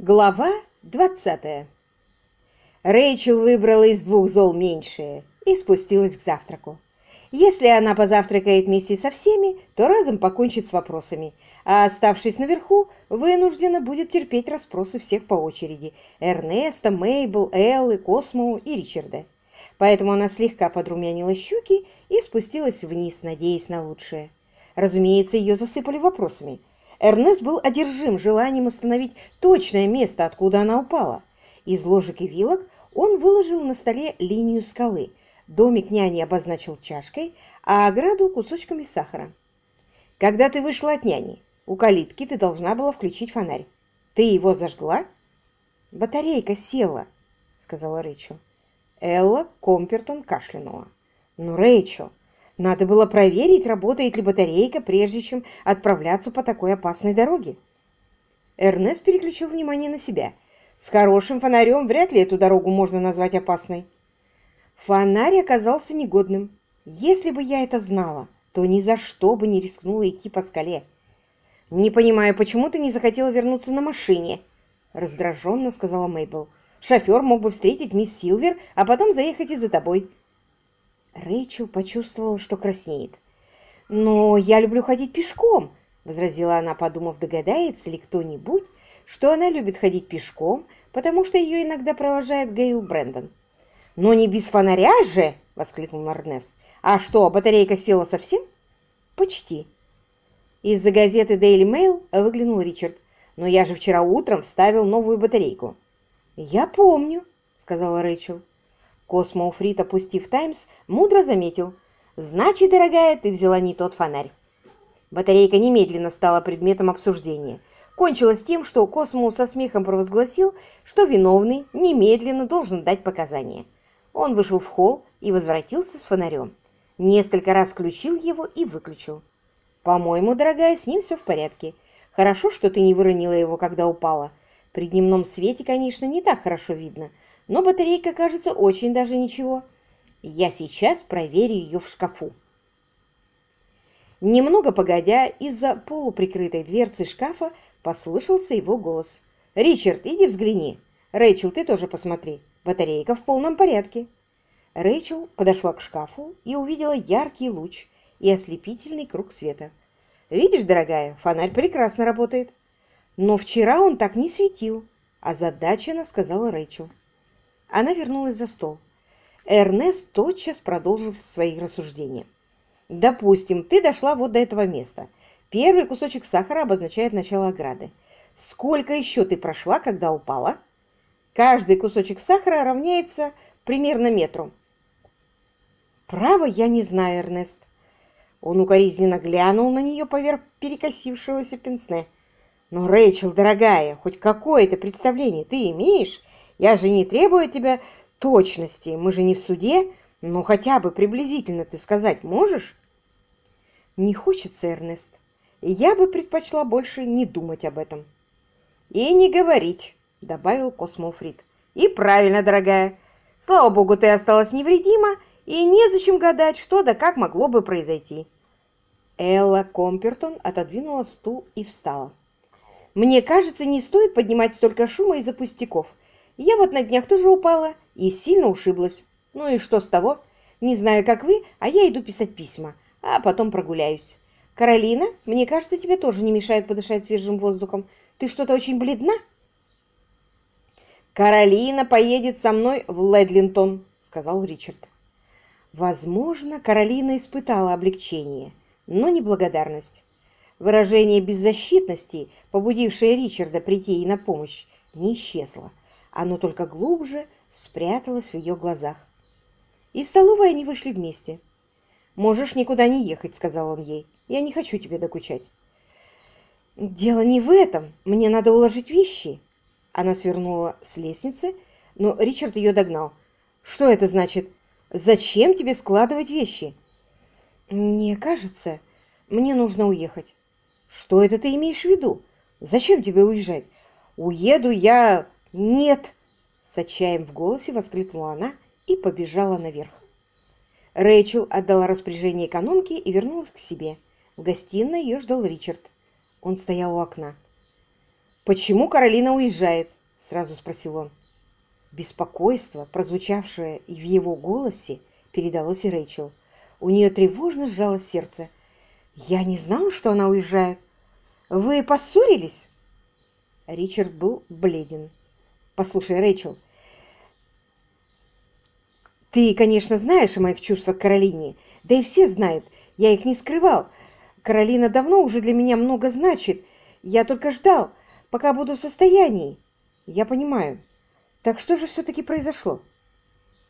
Глава 20 Рэйчел выбрала из двух зол меньшее и спустилась к завтраку. Если она позавтракает вместе со всеми, то разом покончит с вопросами, а оставшись наверху, вынуждена будет терпеть расспросы всех по очереди – Эрнеста, Мейбл, Эллы, Космоу и Ричарда. Поэтому она слегка подрумянила щеки и спустилась вниз, надеясь на лучшее. Разумеется, ее засыпали вопросами – Эрнест был одержим желанием установить точное место, откуда она упала. Из ложек и вилок он выложил на столе линию скалы. Домик няни обозначил чашкой, а ограду кусочками сахара. Когда ты вышла от няни, у калитки ты должна была включить фонарь. Ты его зажгла? Батарейка села, сказала Рэйчел. Элла Компертон кашлянула. Ну, Рэйчел, надо было проверить, работает ли батарейка, прежде чем отправляться по такой опасной дороге. Эрнест переключил внимание на себя. С хорошим фонарем вряд ли эту дорогу можно назвать опасной. Фонарь оказался негодным. Если бы я это знала, то ни за что бы не рискнула идти по скале. «Не понимаю, почему ты не захотела вернуться на машине?» раздраженно сказала Мейбл. «Шофер мог бы встретить мисс Силвер, а потом заехать и за тобой. Рэйчел почувствовала, что краснеет. «Но я люблю ходить пешком», — возразила она, подумав, догадается ли кто-нибудь, что она любит ходить пешком, потому что ее иногда провожает Гейл Брэндон. «Но не без фонаря же!» — воскликнул Эрнест. «А что, батарейка села совсем?» «Почти». Из-за газеты Daily Mail выглянул Ричард. «Но я же вчера утром вставил новую батарейку». «Я помню», — сказала Рэйчел. Космоуфрит, опустив «Таймс», мудро заметил. «Значит, дорогая, ты взяла не тот фонарь». Батарейка немедленно стала предметом обсуждения. Кончилось тем, что Космо со смехом провозгласил, что виновный немедленно должен дать показания. Он вышел в холл и возвратился с фонарем. Несколько раз включил его и выключил. «По-моему, дорогая, с ним все в порядке. Хорошо, что ты не выронила его, когда упала. При дневном свете, конечно, не так хорошо видно, но батарейка кажется очень даже ничего. Я сейчас проверю ее в шкафу. Немного погодя, из-за полуприкрытой дверцы шкафа послышался его голос. «Ричард, иди взгляни. Рэйчел, ты тоже посмотри. Батарейка в полном порядке». Рэйчел подошла к шкафу и увидела яркий луч и ослепительный круг света. «Видишь, дорогая, фонарь прекрасно работает». «Но вчера он так не светил», – озадаченно сказала Рэйчел. Она вернулась за стол. Эрнест тотчас продолжил свои рассуждения. «Допустим, ты дошла вот до этого места. Первый кусочек сахара обозначает начало ограды. Сколько еще ты прошла, когда упала?» Каждый кусочек сахара равняется примерно метру. «Право, я не знаю, Эрнест». Он укоризненно глянул на нее поверх перекосившегося пенсне. «Но, Рэйчел, дорогая, хоть какое-то представление ты имеешь я же не требую от тебя точности, мы же не в суде, но хотя бы приблизительно ты сказать можешь? Не хочется, Эрнест. Я бы предпочла больше не думать об этом. И не говорить, добавил Космофрид. И правильно, дорогая. Слава богу, ты осталась невредима, и незачем гадать, что да как могло бы произойти. Элла Компертон отодвинула стул и встала. «Мне кажется, не стоит поднимать столько шума из-за пустяков. Я вот на днях тоже упала и сильно ушиблась. Ну и что с того? Не знаю, как вы, а я иду писать письма, а потом прогуляюсь. Каролина, мне кажется, тебе тоже не мешает подышать свежим воздухом. Ты что-то очень бледна? Каролина поедет со мной в Ледлинтон, сказал Ричард. Возможно, Каролина испытала облегчение, но не благодарность. Выражение беззащитности, побудившее Ричарда прийти ей на помощь, не исчезло. Оно только глубже спряталось в ее глазах. Из столовой они вышли вместе. «Можешь никуда не ехать», — сказал он ей. «Я не хочу тебе докучать». «Дело не в этом. Мне надо уложить вещи». Она свернула с лестницы, но Ричард ее догнал. «Что это значит? Зачем тебе складывать вещи?» «Мне кажется, мне нужно уехать». «Что это ты имеешь в виду? Зачем тебе уезжать?» «Уеду я «Нет!» – с отчаем в голосе воскликнула она и побежала наверх. Рэйчел отдала распоряжение экономки и вернулась к себе. В гостиной ее ждал Ричард. Он стоял у окна. «Почему Каролина уезжает?» – сразу спросил он. Беспокойство, прозвучавшее и в его голосе, передалось и Рэйчел. У нее тревожно сжалось сердце. «Я не знала, что она уезжает. Вы поссорились?» Ричард был бледен. «Послушай, Рэйчел, ты, конечно, знаешь о моих чувствах к Каролине, да и все знают, я их не скрывал. Каролина давно уже для меня много значит. Я только ждал, пока буду в состоянии. Я понимаю. Так что же все-таки произошло?»